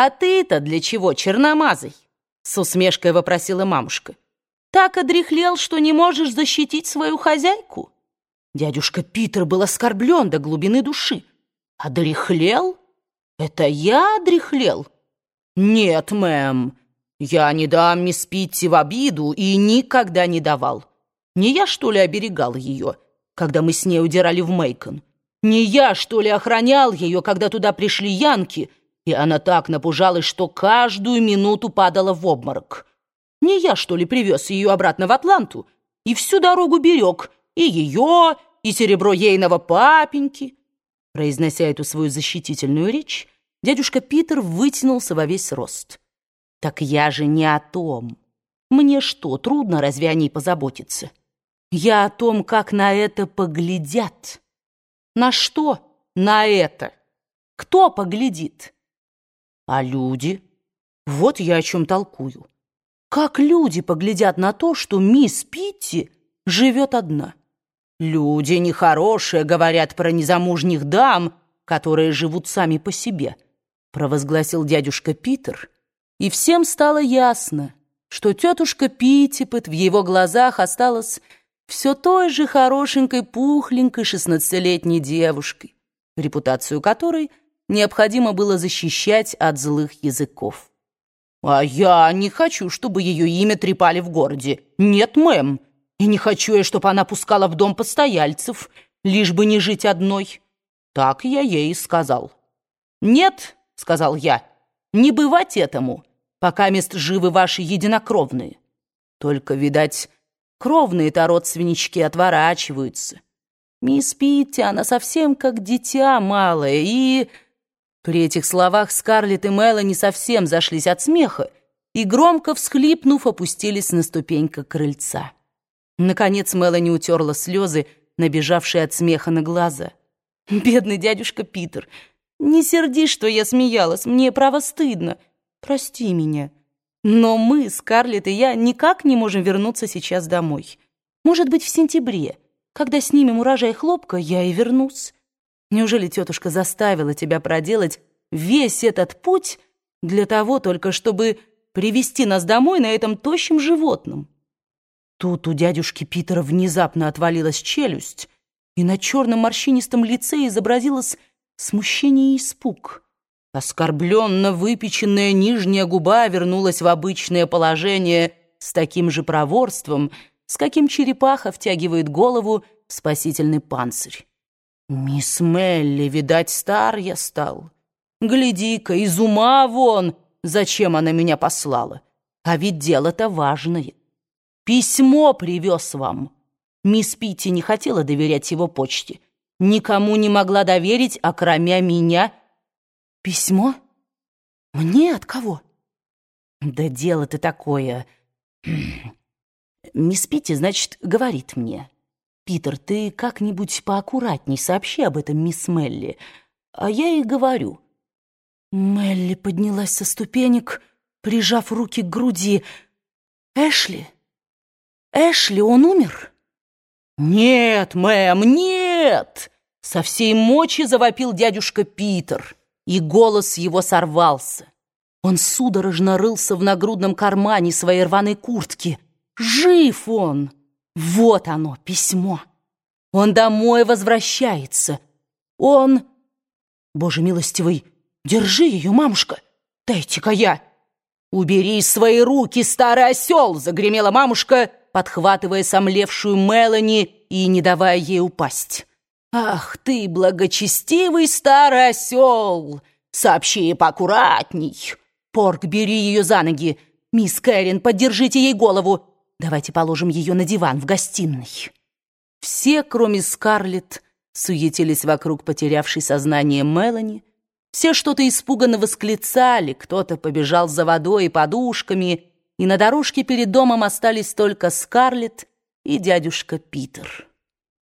«А ты-то для чего, черномазый?» С усмешкой вопросила мамушка. «Так одряхлел, что не можешь защитить свою хозяйку?» Дядюшка Питер был оскорблен до глубины души. «Одряхлел? Это я одряхлел?» «Нет, мэм, я не дам мисс Питти в обиду и никогда не давал. Не я, что ли, оберегал ее, когда мы с ней удирали в Мейкон? Не я, что ли, охранял ее, когда туда пришли янки, и она так напужалась, что каждую минуту падала в обморок? Не я, что ли, привез ее обратно в Атланту и всю дорогу берег и ее, и серебро ейного папеньки?» Произнося эту свою защитительную речь, дядюшка Питер вытянулся во весь рост. «Так я же не о том. Мне что, трудно разве о ней позаботиться? Я о том, как на это поглядят». На что? На это. Кто поглядит? А люди? Вот я о чем толкую. Как люди поглядят на то, что мисс Питти живет одна? Люди нехорошие говорят про незамужних дам, которые живут сами по себе, провозгласил дядюшка Питер, и всем стало ясно, что тетушка Питтипет в его глазах осталась все той же хорошенькой, пухленькой шестнадцатилетней девушкой, репутацию которой необходимо было защищать от злых языков. «А я не хочу, чтобы ее имя трепали в городе. Нет, мэм. И не хочу я, чтобы она пускала в дом постояльцев, лишь бы не жить одной». Так я ей и сказал. «Нет», — сказал я, — «не бывать этому, пока мест живы ваши единокровные. Только, видать, Кровные-то родственнички отворачиваются. Мисс Питти, она совсем как дитя малое, и...» При этих словах Скарлетт и Мелани совсем зашлись от смеха и, громко всхлипнув, опустились на ступенька крыльца. Наконец Мелани утерла слезы, набежавшие от смеха на глаза. «Бедный дядюшка Питер, не серди, что я смеялась, мне, право, стыдно. Прости меня». Но мы, Скарлетт и я, никак не можем вернуться сейчас домой. Может быть, в сентябре, когда снимем урожай хлопка, я и вернусь. Неужели тетушка заставила тебя проделать весь этот путь для того только, чтобы привести нас домой на этом тощем животном? Тут у дядюшки Питера внезапно отвалилась челюсть, и на черном морщинистом лице изобразилось смущение и испуг. Оскорбленно выпеченная нижняя губа вернулась в обычное положение с таким же проворством, с каким черепаха втягивает голову в спасительный панцирь. «Мисс Мелли, видать, стар я стал. Гляди-ка, из ума вон, зачем она меня послала. А ведь дело-то важное. Письмо привез вам». Мисс Питти не хотела доверять его почте. Никому не могла доверить, окромя меня Письмо? Мне от кого? Да дело-то такое. Мисс Питти, значит, говорит мне. Питер, ты как-нибудь поаккуратней сообщи об этом мисс Мелли. А я ей говорю. Мелли поднялась со ступенек, прижав руки к груди. Эшли? Эшли, он умер? Нет, мэм, нет! Со всей мочи завопил дядюшка Питер и голос его сорвался. Он судорожно рылся в нагрудном кармане своей рваной куртки. Жив он! Вот оно, письмо. Он домой возвращается. Он... Боже милостивый, держи ее, мамушка. Дайте-ка я. Убери свои руки, старый осел, загремела мамушка, подхватывая сомлевшую Мелани и не давая ей упасть. «Ах ты, благочестивый старый осел! Сообщи поаккуратней! Порк, бери ее за ноги! Мисс Кэрин, поддержите ей голову! Давайте положим ее на диван в гостиной!» Все, кроме Скарлетт, суетились вокруг потерявшей сознание Мелани. Все что-то испуганно восклицали, кто-то побежал за водой и подушками, и на дорожке перед домом остались только Скарлетт и дядюшка Питер.